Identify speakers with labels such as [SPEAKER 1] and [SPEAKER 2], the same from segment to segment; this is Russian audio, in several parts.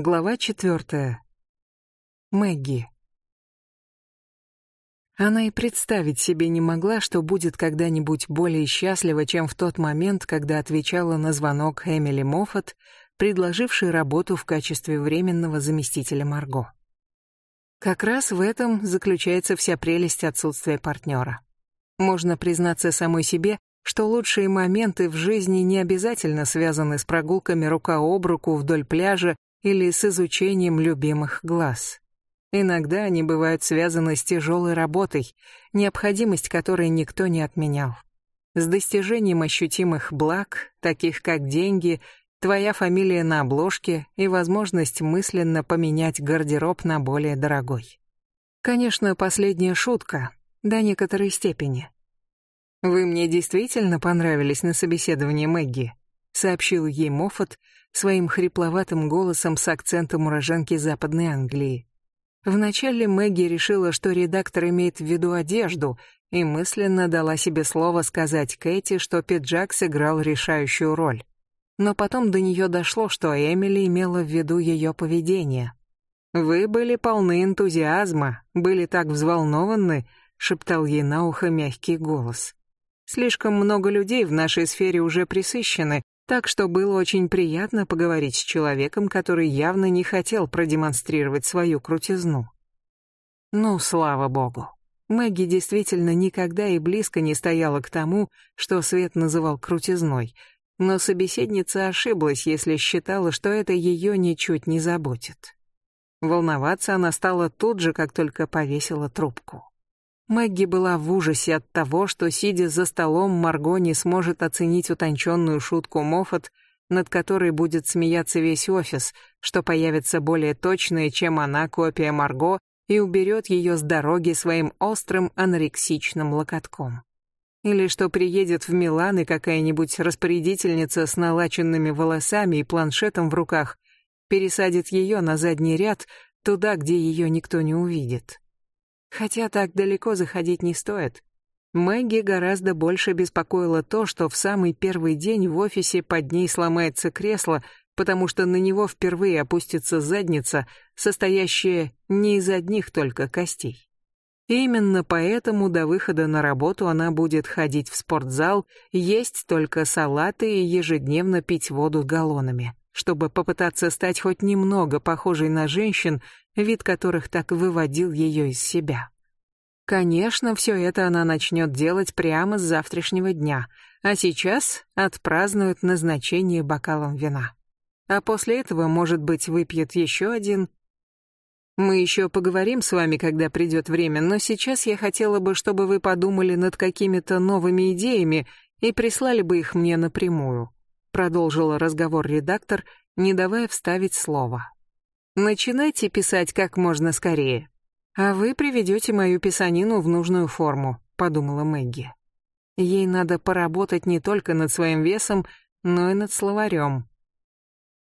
[SPEAKER 1] Глава четвертая. Мэгги. Она и представить себе не могла, что будет когда-нибудь более счастлива, чем в тот момент, когда отвечала на звонок Эмили Моффат, предложившей работу в качестве временного заместителя Марго. Как раз в этом заключается вся прелесть отсутствия партнера. Можно признаться самой себе, что лучшие моменты в жизни не обязательно связаны с прогулками рука об руку вдоль пляжа или с изучением любимых глаз. Иногда они бывают связаны с тяжелой работой, необходимость которой никто не отменял. С достижением ощутимых благ, таких как деньги, твоя фамилия на обложке и возможность мысленно поменять гардероб на более дорогой. Конечно, последняя шутка, до некоторой степени. «Вы мне действительно понравились на собеседовании Мэгги», сообщил ей Моффат своим хрипловатым голосом с акцентом уроженки Западной Англии. Вначале Мэгги решила, что редактор имеет в виду одежду, и мысленно дала себе слово сказать Кэти, что пиджак сыграл решающую роль. Но потом до нее дошло, что Эмили имела в виду ее поведение. «Вы были полны энтузиазма, были так взволнованы», — шептал ей на ухо мягкий голос. Слишком много людей в нашей сфере уже присыщены, так что было очень приятно поговорить с человеком, который явно не хотел продемонстрировать свою крутизну. Ну, слава богу. Мэгги действительно никогда и близко не стояла к тому, что Свет называл крутизной, но собеседница ошиблась, если считала, что это ее ничуть не заботит. Волноваться она стала тут же, как только повесила трубку. Мэгги была в ужасе от того, что, сидя за столом, Марго не сможет оценить утонченную шутку Моффат, над которой будет смеяться весь офис, что появится более точная, чем она, копия Марго, и уберет ее с дороги своим острым анорексичным локотком. Или что приедет в Милан и какая-нибудь распорядительница с налаченными волосами и планшетом в руках пересадит ее на задний ряд, туда, где ее никто не увидит. Хотя так далеко заходить не стоит. Мэгги гораздо больше беспокоило то, что в самый первый день в офисе под ней сломается кресло, потому что на него впервые опустится задница, состоящая не из одних только костей. Именно поэтому до выхода на работу она будет ходить в спортзал, есть только салаты и ежедневно пить воду галлонами, чтобы попытаться стать хоть немного похожей на женщин, вид которых так выводил ее из себя. Конечно, все это она начнет делать прямо с завтрашнего дня, а сейчас отпразднует назначение бокалом вина. А после этого, может быть, выпьет еще один. Мы еще поговорим с вами, когда придет время, но сейчас я хотела бы, чтобы вы подумали над какими-то новыми идеями и прислали бы их мне напрямую. Продолжила разговор редактор, не давая вставить слово. Начинайте писать как можно скорее. А вы приведете мою писанину в нужную форму, подумала Мэгги. Ей надо поработать не только над своим весом, но и над словарем.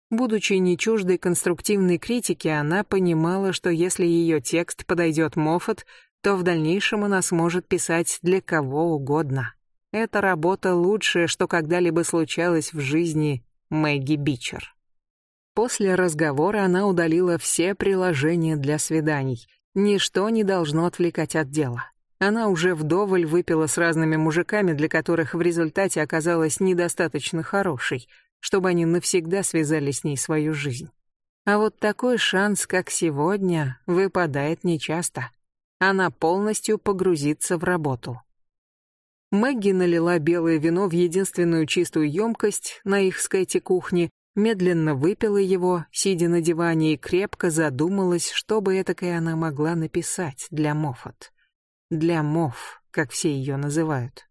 [SPEAKER 1] Будучи не чуждой конструктивной критики, она понимала, что если ее текст подойдет Моффат, то в дальнейшем она сможет писать для кого угодно. Эта работа лучшее, что когда-либо случалось в жизни Мэгги Бичер. После разговора она удалила все приложения для свиданий. Ничто не должно отвлекать от дела. Она уже вдоволь выпила с разными мужиками, для которых в результате оказалась недостаточно хорошей, чтобы они навсегда связали с ней свою жизнь. А вот такой шанс, как сегодня, выпадает нечасто. Она полностью погрузится в работу. Мэгги налила белое вино в единственную чистую емкость на их скайте кухне медленно выпила его, сидя на диване, и крепко задумалась, что бы этакое она могла написать для Моффат. Для Мофф, как все ее называют.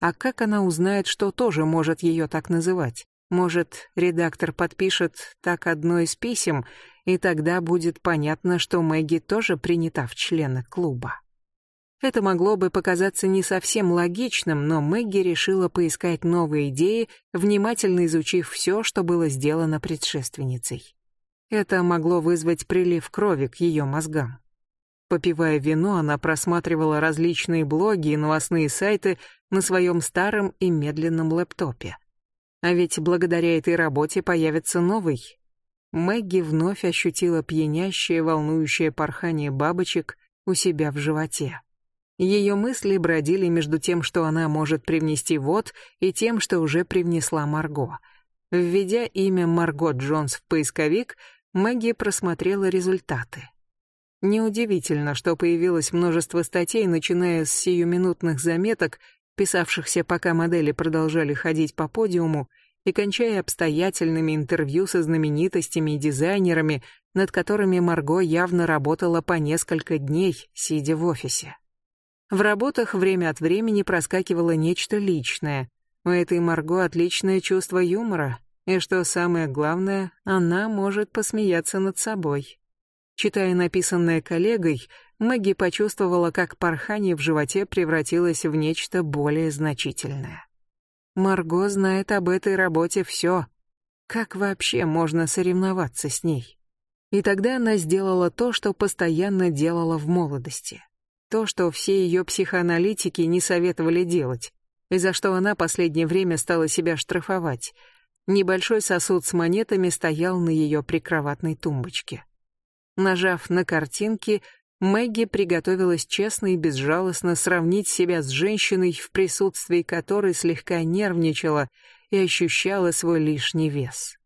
[SPEAKER 1] А как она узнает, что тоже может ее так называть? Может, редактор подпишет так одно из писем, и тогда будет понятно, что Мэгги тоже принята в члены клуба. Это могло бы показаться не совсем логичным, но Мэгги решила поискать новые идеи, внимательно изучив все, что было сделано предшественницей. Это могло вызвать прилив крови к ее мозгам. Попивая вино, она просматривала различные блоги и новостные сайты на своем старом и медленном лэптопе. А ведь благодаря этой работе появится новый. Мэгги вновь ощутила пьянящее, волнующее порхание бабочек у себя в животе. Ее мысли бродили между тем, что она может привнести вот, и тем, что уже привнесла Марго. Введя имя Марго Джонс в поисковик, Мэгги просмотрела результаты. Неудивительно, что появилось множество статей, начиная с сиюминутных заметок, писавшихся, пока модели продолжали ходить по подиуму, и кончая обстоятельными интервью со знаменитостями и дизайнерами, над которыми Марго явно работала по несколько дней, сидя в офисе. В работах время от времени проскакивало нечто личное. У этой Марго отличное чувство юмора, и что самое главное, она может посмеяться над собой. Читая написанное коллегой, Мэгги почувствовала, как порхание в животе превратилось в нечто более значительное. Марго знает об этой работе все. Как вообще можно соревноваться с ней? И тогда она сделала то, что постоянно делала в молодости. То, что все ее психоаналитики не советовали делать, и за что она последнее время стала себя штрафовать. Небольшой сосуд с монетами стоял на ее прикроватной тумбочке. Нажав на картинки, Мэгги приготовилась честно и безжалостно сравнить себя с женщиной, в присутствии которой слегка нервничала и ощущала свой лишний вес.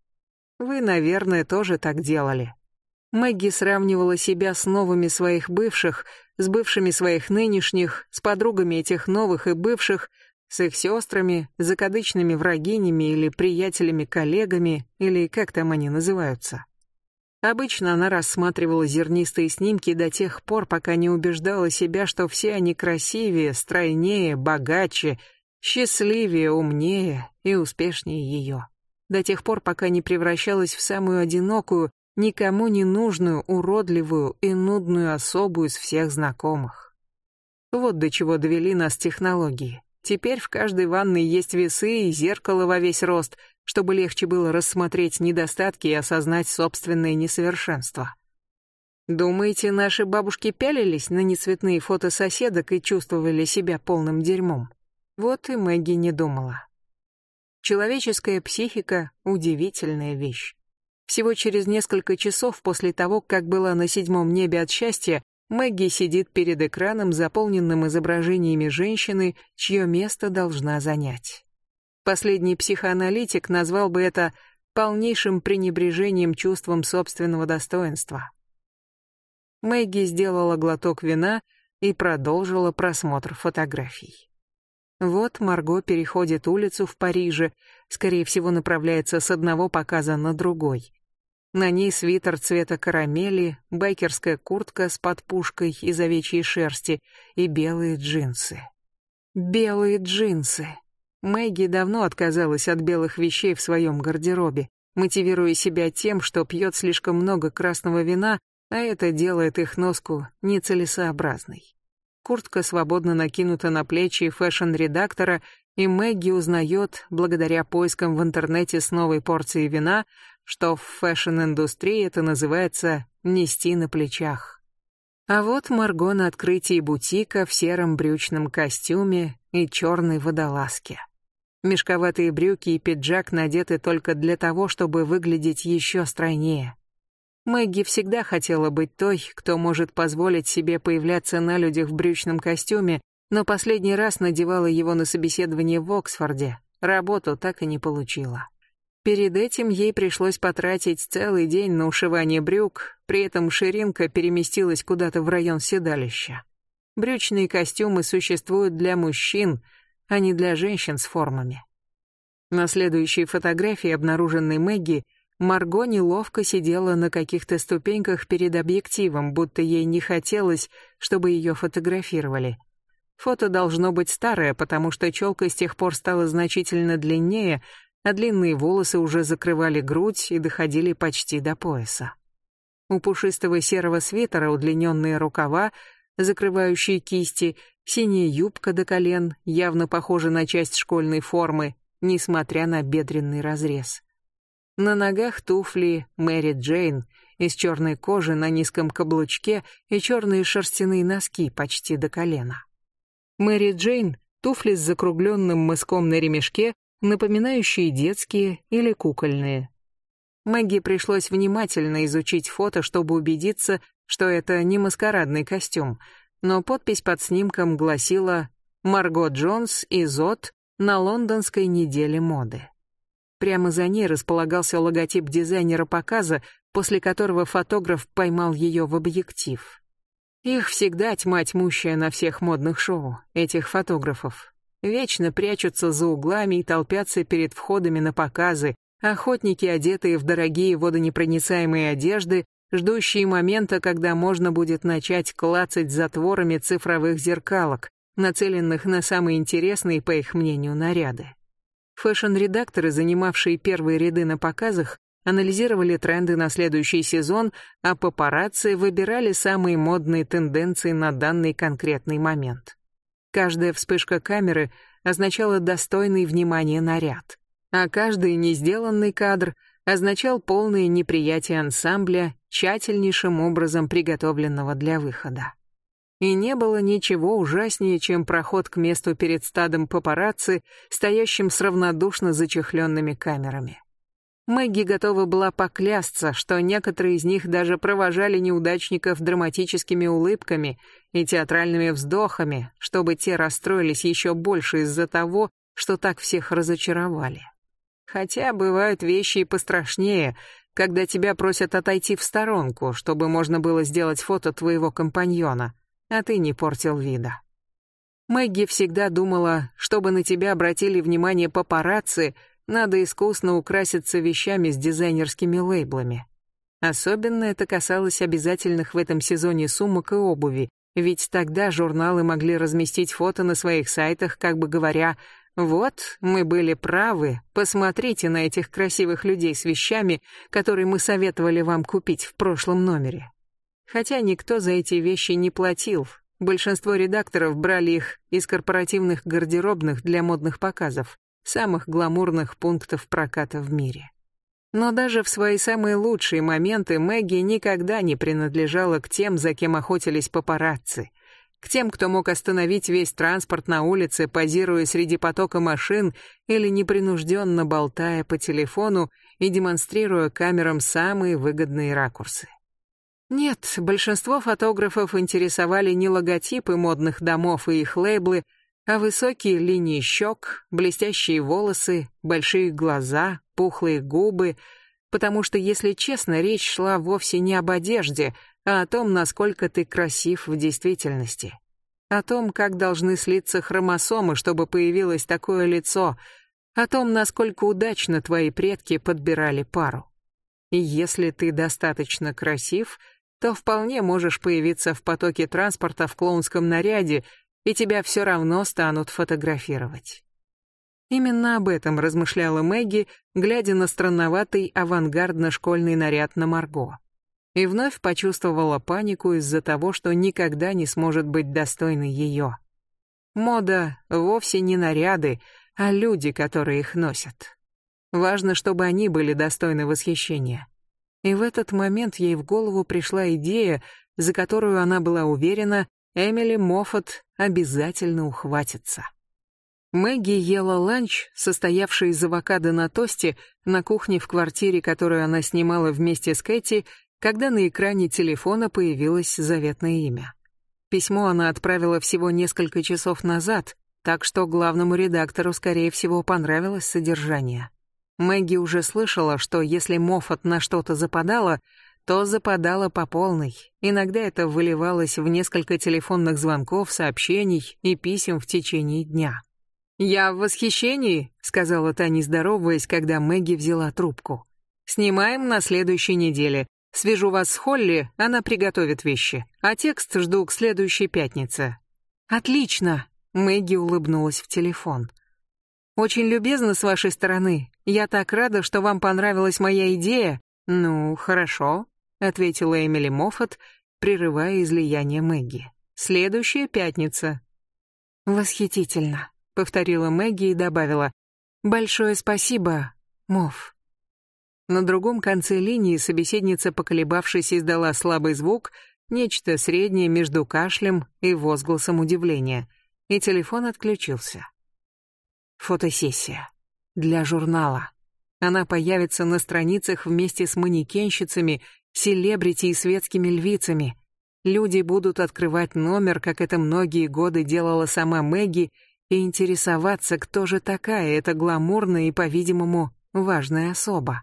[SPEAKER 1] Вы, наверное, тоже так делали. Мэгги сравнивала себя с новыми своих бывших, с бывшими своих нынешних, с подругами этих новых и бывших, с их сестрами, закадычными врагинями или приятелями-коллегами, или как там они называются. Обычно она рассматривала зернистые снимки до тех пор, пока не убеждала себя, что все они красивее, стройнее, богаче, счастливее, умнее и успешнее ее. До тех пор, пока не превращалась в самую одинокую, никому не нужную, уродливую и нудную особу из всех знакомых. Вот до чего довели нас технологии. Теперь в каждой ванной есть весы и зеркало во весь рост, чтобы легче было рассмотреть недостатки и осознать собственные несовершенства. Думаете, наши бабушки пялились на нецветные фото соседок и чувствовали себя полным дерьмом? Вот и Мэгги не думала. Человеческая психика — удивительная вещь. Всего через несколько часов после того, как была на седьмом небе от счастья, Мэгги сидит перед экраном, заполненным изображениями женщины, чье место должна занять. Последний психоаналитик назвал бы это полнейшим пренебрежением чувством собственного достоинства. Мэгги сделала глоток вина и продолжила просмотр фотографий. Вот Марго переходит улицу в Париже, скорее всего, направляется с одного показа на другой. На ней свитер цвета карамели, байкерская куртка с подпушкой из овечьей шерсти и белые джинсы. Белые джинсы. Мэгги давно отказалась от белых вещей в своем гардеробе, мотивируя себя тем, что пьет слишком много красного вина, а это делает их носку нецелесообразной. Куртка свободно накинута на плечи фэшн-редактора, и Мэгги узнает, благодаря поискам в интернете с новой порцией вина, что в фэшн-индустрии это называется «нести на плечах». А вот Марго на открытии бутика в сером брючном костюме и черной водолазке. Мешковатые брюки и пиджак надеты только для того, чтобы выглядеть еще стройнее. Мэгги всегда хотела быть той, кто может позволить себе появляться на людях в брючном костюме, но последний раз надевала его на собеседование в Оксфорде. Работу так и не получила. Перед этим ей пришлось потратить целый день на ушивание брюк, при этом ширинка переместилась куда-то в район седалища. Брючные костюмы существуют для мужчин, а не для женщин с формами. На следующей фотографии, обнаруженной Мэгги, Марго неловко сидела на каких-то ступеньках перед объективом, будто ей не хотелось, чтобы ее фотографировали. Фото должно быть старое, потому что челка с тех пор стала значительно длиннее, а длинные волосы уже закрывали грудь и доходили почти до пояса. У пушистого серого свитера удлиненные рукава, закрывающие кисти, синяя юбка до колен, явно похожа на часть школьной формы, несмотря на бедренный разрез. На ногах туфли Мэри Джейн из черной кожи на низком каблучке и черные шерстяные носки почти до колена. Мэри Джейн — туфли с закругленным мыском на ремешке, напоминающие детские или кукольные. Мэгги пришлось внимательно изучить фото, чтобы убедиться, что это не маскарадный костюм, но подпись под снимком гласила «Марго Джонс и Зот на лондонской неделе моды». Прямо за ней располагался логотип дизайнера показа, после которого фотограф поймал ее в объектив. Их всегда тьма тьмущая на всех модных шоу, этих фотографов. Вечно прячутся за углами и толпятся перед входами на показы, охотники, одетые в дорогие водонепроницаемые одежды, ждущие момента, когда можно будет начать клацать затворами цифровых зеркалок, нацеленных на самые интересные, по их мнению, наряды. Фэшн-редакторы, занимавшие первые ряды на показах, анализировали тренды на следующий сезон, а папарацци выбирали самые модные тенденции на данный конкретный момент. Каждая вспышка камеры означала достойный внимания наряд, а каждый несделанный кадр означал полное неприятие ансамбля, тщательнейшим образом приготовленного для выхода. И не было ничего ужаснее, чем проход к месту перед стадом папарацци, стоящим с равнодушно зачехленными камерами. Мэгги готова была поклясться, что некоторые из них даже провожали неудачников драматическими улыбками и театральными вздохами, чтобы те расстроились еще больше из-за того, что так всех разочаровали. Хотя бывают вещи и пострашнее, когда тебя просят отойти в сторонку, чтобы можно было сделать фото твоего компаньона, а ты не портил вида. Мэгги всегда думала, чтобы на тебя обратили внимание папарацци, надо искусно украситься вещами с дизайнерскими лейблами. Особенно это касалось обязательных в этом сезоне сумок и обуви, ведь тогда журналы могли разместить фото на своих сайтах, как бы говоря, «Вот, мы были правы, посмотрите на этих красивых людей с вещами, которые мы советовали вам купить в прошлом номере». Хотя никто за эти вещи не платил, большинство редакторов брали их из корпоративных гардеробных для модных показов самых гламурных пунктов проката в мире. Но даже в свои самые лучшие моменты Мэгги никогда не принадлежала к тем, за кем охотились папарацци, к тем, кто мог остановить весь транспорт на улице, позируя среди потока машин или непринужденно болтая по телефону и демонстрируя камерам самые выгодные ракурсы. Нет, большинство фотографов интересовали не логотипы модных домов и их лейблы, а высокие линии щек, блестящие волосы, большие глаза, пухлые губы, потому что, если честно, речь шла вовсе не об одежде, а о том, насколько ты красив в действительности. О том, как должны слиться хромосомы, чтобы появилось такое лицо, о том, насколько удачно твои предки подбирали пару. И если ты достаточно красив, то вполне можешь появиться в потоке транспорта в клоунском наряде и тебя все равно станут фотографировать. Именно об этом размышляла Мэгги, глядя на странноватый авангардно-школьный наряд на Марго. И вновь почувствовала панику из-за того, что никогда не сможет быть достойной ее. Мода вовсе не наряды, а люди, которые их носят. Важно, чтобы они были достойны восхищения. И в этот момент ей в голову пришла идея, за которую она была уверена, Эмили Моффат обязательно ухватится. Мэгги ела ланч, состоявший из авокадо на тосте, на кухне в квартире, которую она снимала вместе с Кэти, когда на экране телефона появилось заветное имя. Письмо она отправила всего несколько часов назад, так что главному редактору, скорее всего, понравилось содержание. Мэгги уже слышала, что если Моффат на что-то западала, то западала по полной. Иногда это выливалось в несколько телефонных звонков, сообщений и писем в течение дня. «Я в восхищении», — сказала Таня, здороваясь, когда Мэгги взяла трубку. «Снимаем на следующей неделе. Свяжу вас с Холли, она приготовит вещи. А текст жду к следующей пятнице». «Отлично», — Мэгги улыбнулась в телефон. «Очень любезно с вашей стороны. Я так рада, что вам понравилась моя идея. Ну, хорошо ответила Эмили Моффат, прерывая излияние Мэгги. Следующая пятница. Восхитительно, повторила Мэгги и добавила: Большое спасибо, Мов. На другом конце линии собеседница, поколебавшись, издала слабый звук, нечто среднее между кашлем и возгласом удивления, и телефон отключился. Фотосессия для журнала. Она появится на страницах вместе с манекенщицами, селебрити и светскими львицами. Люди будут открывать номер, как это многие годы делала сама Мэгги, и интересоваться, кто же такая эта гламурная и, по-видимому, важная особа.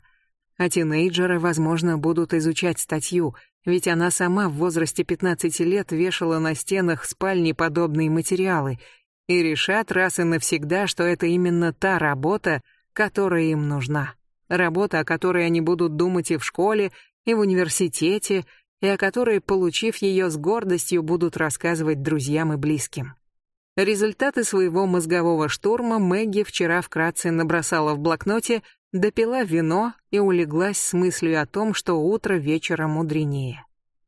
[SPEAKER 1] А тинейджеры, возможно, будут изучать статью, ведь она сама в возрасте 15 лет вешала на стенах спальни подобные материалы и решат раз и навсегда, что это именно та работа, которая им нужна. Работа, о которой они будут думать и в школе, и в университете, и о которой, получив ее с гордостью, будут рассказывать друзьям и близким. Результаты своего мозгового штурма Мэгги вчера вкратце набросала в блокноте, допила вино и улеглась с мыслью о том, что утро вечера мудренее.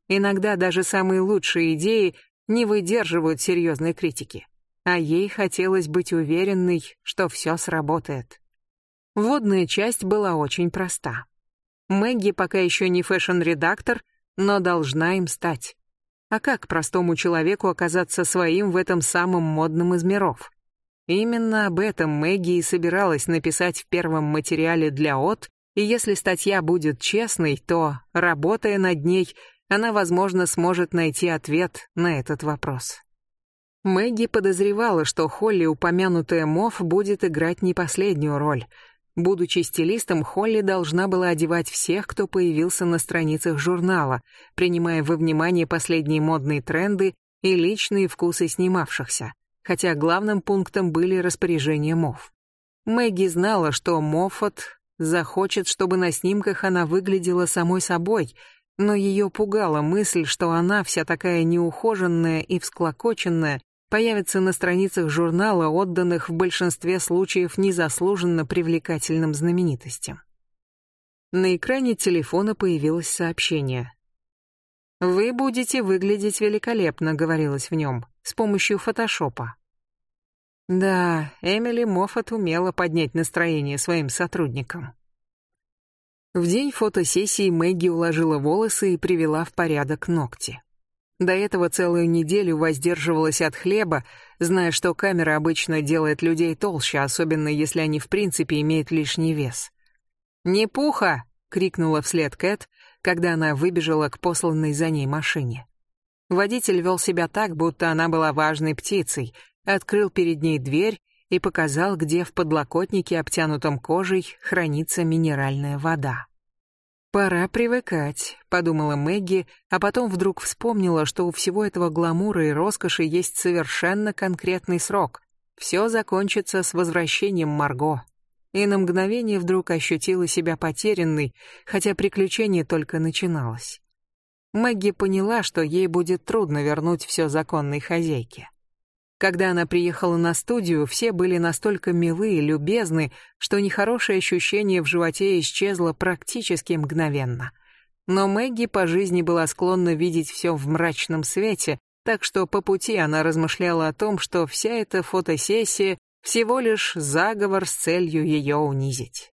[SPEAKER 1] Иногда даже самые лучшие идеи не выдерживают серьезной критики, а ей хотелось быть уверенной, что все сработает. Вводная часть была очень проста. Мэгги пока еще не фэшн-редактор, но должна им стать. А как простому человеку оказаться своим в этом самом модном из миров? Именно об этом Мэгги и собиралась написать в первом материале для ОТ, и если статья будет честной, то, работая над ней, она, возможно, сможет найти ответ на этот вопрос. Мэгги подозревала, что Холли, упомянутая Мов, будет играть не последнюю роль — Будучи стилистом, Холли должна была одевать всех, кто появился на страницах журнала, принимая во внимание последние модные тренды и личные вкусы снимавшихся, хотя главным пунктом были распоряжения Мов. Мэгги знала, что Моффат захочет, чтобы на снимках она выглядела самой собой, но ее пугала мысль, что она вся такая неухоженная и всклокоченная, появится на страницах журнала, отданных в большинстве случаев незаслуженно привлекательным знаменитостям. На экране телефона появилось сообщение. «Вы будете выглядеть великолепно», — говорилось в нем, с помощью фотошопа. Да, Эмили Моффат умела поднять настроение своим сотрудникам. В день фотосессии Мэгги уложила волосы и привела в порядок ногти. До этого целую неделю воздерживалась от хлеба, зная, что камера обычно делает людей толще, особенно если они в принципе имеют лишний вес. «Не пуха!» — крикнула вслед Кэт, когда она выбежала к посланной за ней машине. Водитель вел себя так, будто она была важной птицей, открыл перед ней дверь и показал, где в подлокотнике, обтянутом кожей, хранится минеральная вода. «Пора привыкать», — подумала Мэгги, а потом вдруг вспомнила, что у всего этого гламура и роскоши есть совершенно конкретный срок. Все закончится с возвращением Марго. И на мгновение вдруг ощутила себя потерянной, хотя приключение только начиналось. Мэгги поняла, что ей будет трудно вернуть все законной хозяйке. Когда она приехала на студию, все были настолько милы и любезны, что нехорошее ощущение в животе исчезло практически мгновенно. Но Мэгги по жизни была склонна видеть все в мрачном свете, так что по пути она размышляла о том, что вся эта фотосессия всего лишь заговор с целью ее унизить.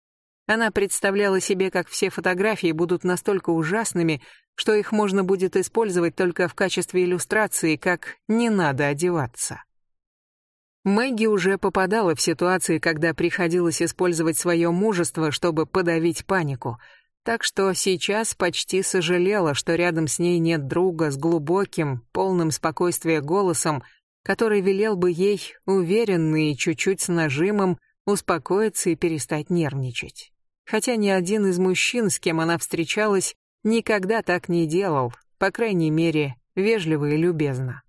[SPEAKER 1] Она представляла себе, как все фотографии будут настолько ужасными, что их можно будет использовать только в качестве иллюстрации, как «не надо одеваться». Мэгги уже попадала в ситуации, когда приходилось использовать свое мужество, чтобы подавить панику, так что сейчас почти сожалела, что рядом с ней нет друга с глубоким, полным спокойствия голосом, который велел бы ей, уверенно и чуть-чуть с нажимом, успокоиться и перестать нервничать. Хотя ни один из мужчин, с кем она встречалась, никогда так не делал, по крайней мере, вежливо и любезно.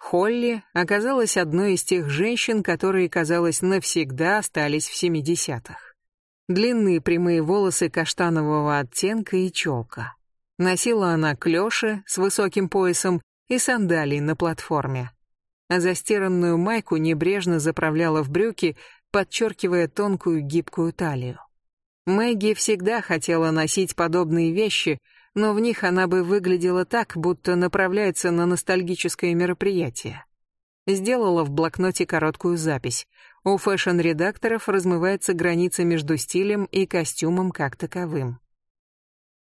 [SPEAKER 1] Холли оказалась одной из тех женщин, которые, казалось, навсегда остались в 70-х. Длинные прямые волосы каштанового оттенка и челка. Носила она клёши с высоким поясом и сандалии на платформе. А застиранную майку небрежно заправляла в брюки, подчеркивая тонкую гибкую талию. Мэгги всегда хотела носить подобные вещи, но в них она бы выглядела так, будто направляется на ностальгическое мероприятие. Сделала в блокноте короткую запись. У фэшн-редакторов размывается граница между стилем и костюмом как таковым.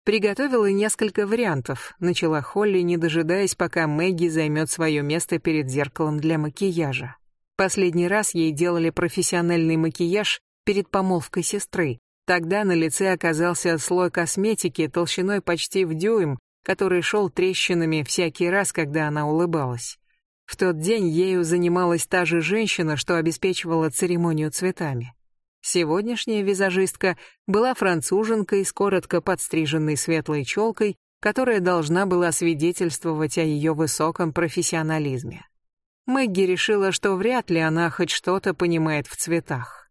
[SPEAKER 1] Приготовила несколько вариантов, начала Холли, не дожидаясь, пока Мэгги займет свое место перед зеркалом для макияжа. Последний раз ей делали профессиональный макияж перед помолвкой сестры, Тогда на лице оказался слой косметики толщиной почти в дюйм, который шел трещинами всякий раз, когда она улыбалась. В тот день ею занималась та же женщина, что обеспечивала церемонию цветами. Сегодняшняя визажистка была француженкой с коротко подстриженной светлой челкой, которая должна была свидетельствовать о ее высоком профессионализме. Мэгги решила, что вряд ли она хоть что-то понимает в цветах.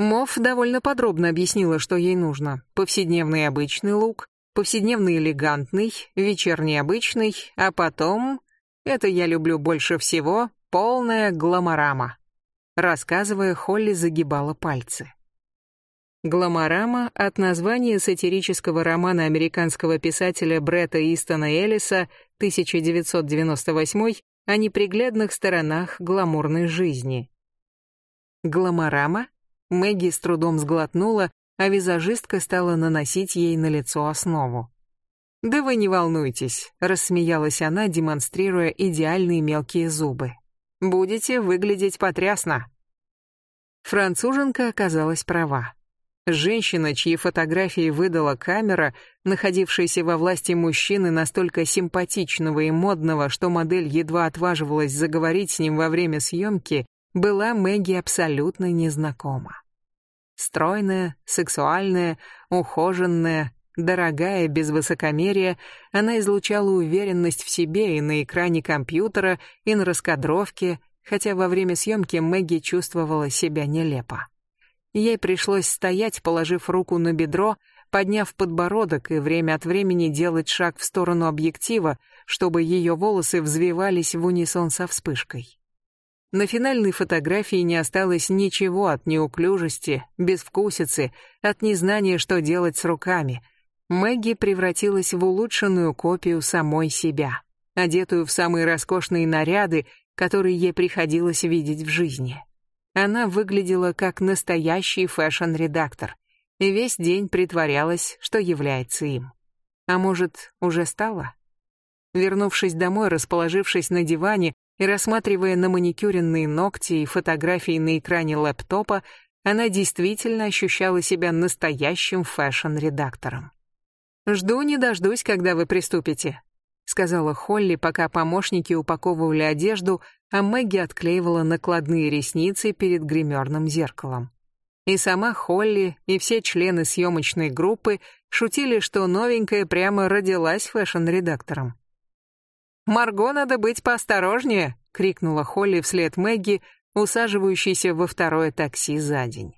[SPEAKER 1] Мов довольно подробно объяснила, что ей нужно. Повседневный обычный лук, повседневный элегантный, вечерний обычный, а потом, это я люблю больше всего, полная гламорама. Рассказывая, Холли загибала пальцы. Гламорама от названия сатирического романа американского писателя Бретта Истона Эллиса 1998 о неприглядных сторонах гламурной жизни. Гламорама? Мэгги с трудом сглотнула, а визажистка стала наносить ей на лицо основу. «Да вы не волнуйтесь», — рассмеялась она, демонстрируя идеальные мелкие зубы. «Будете выглядеть потрясно». Француженка оказалась права. Женщина, чьи фотографии выдала камера, находившаяся во власти мужчины настолько симпатичного и модного, что модель едва отваживалась заговорить с ним во время съемки, была Мэгги абсолютно незнакома. Стройная, сексуальная, ухоженная, дорогая, без высокомерия, она излучала уверенность в себе и на экране компьютера, и на раскадровке, хотя во время съемки Мэгги чувствовала себя нелепо. Ей пришлось стоять, положив руку на бедро, подняв подбородок и время от времени делать шаг в сторону объектива, чтобы ее волосы взвивались в унисон со вспышкой. На финальной фотографии не осталось ничего от неуклюжести, безвкусицы, от незнания, что делать с руками. Мэгги превратилась в улучшенную копию самой себя, одетую в самые роскошные наряды, которые ей приходилось видеть в жизни. Она выглядела как настоящий фэшн-редактор и весь день притворялась, что является им. А может, уже стала? Вернувшись домой, расположившись на диване и рассматривая наманикюренные ногти и фотографии на экране лэптопа, она действительно ощущала себя настоящим фэшн-редактором. «Жду не дождусь, когда вы приступите», сказала Холли, пока помощники упаковывали одежду, а Мэгги отклеивала накладные ресницы перед гримерным зеркалом. И сама Холли, и все члены съемочной группы шутили, что новенькая прямо родилась фэшн-редактором. «Марго, надо быть поосторожнее!» — крикнула Холли вслед Мэгги, усаживающейся во второе такси за день.